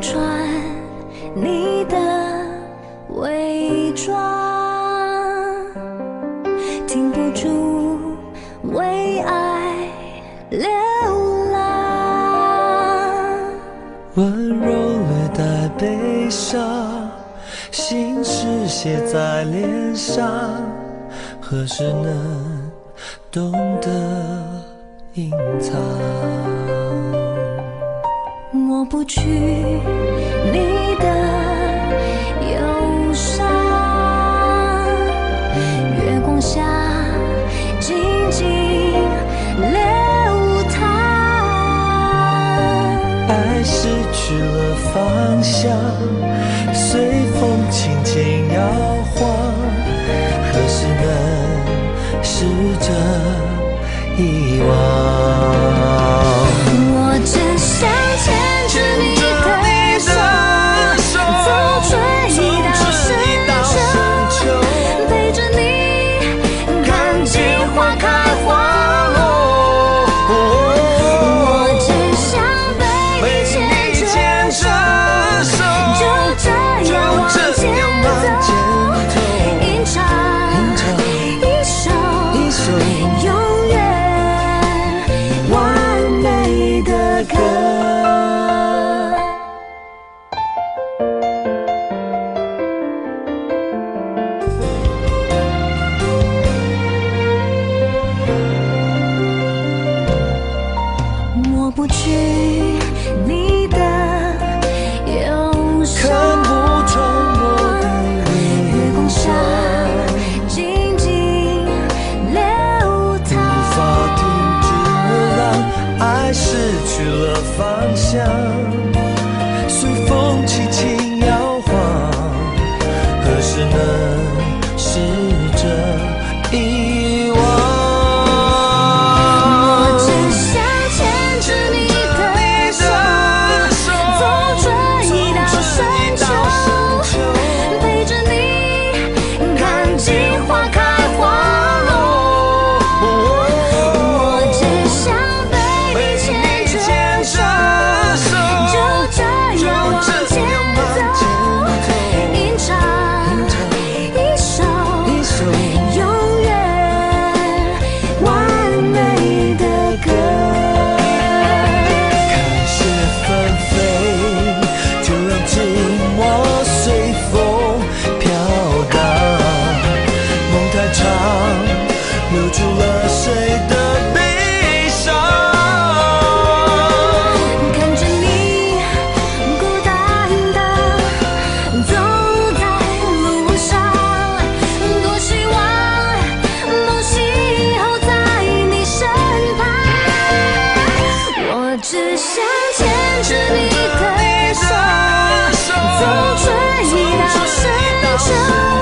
穿你的伪装，停不住为爱流浪。温柔略带悲伤，心事写在脸上，何时能懂得隐藏？不去你的忧伤，月光下静静流淌。爱失去了方向，随风轻轻摇晃，何时能试着遗忘？抹不去你的忧伤。看不穿我的月光下静静流淌无法停止的爱失去了方向。只想牵着你的手，走出一道深秋。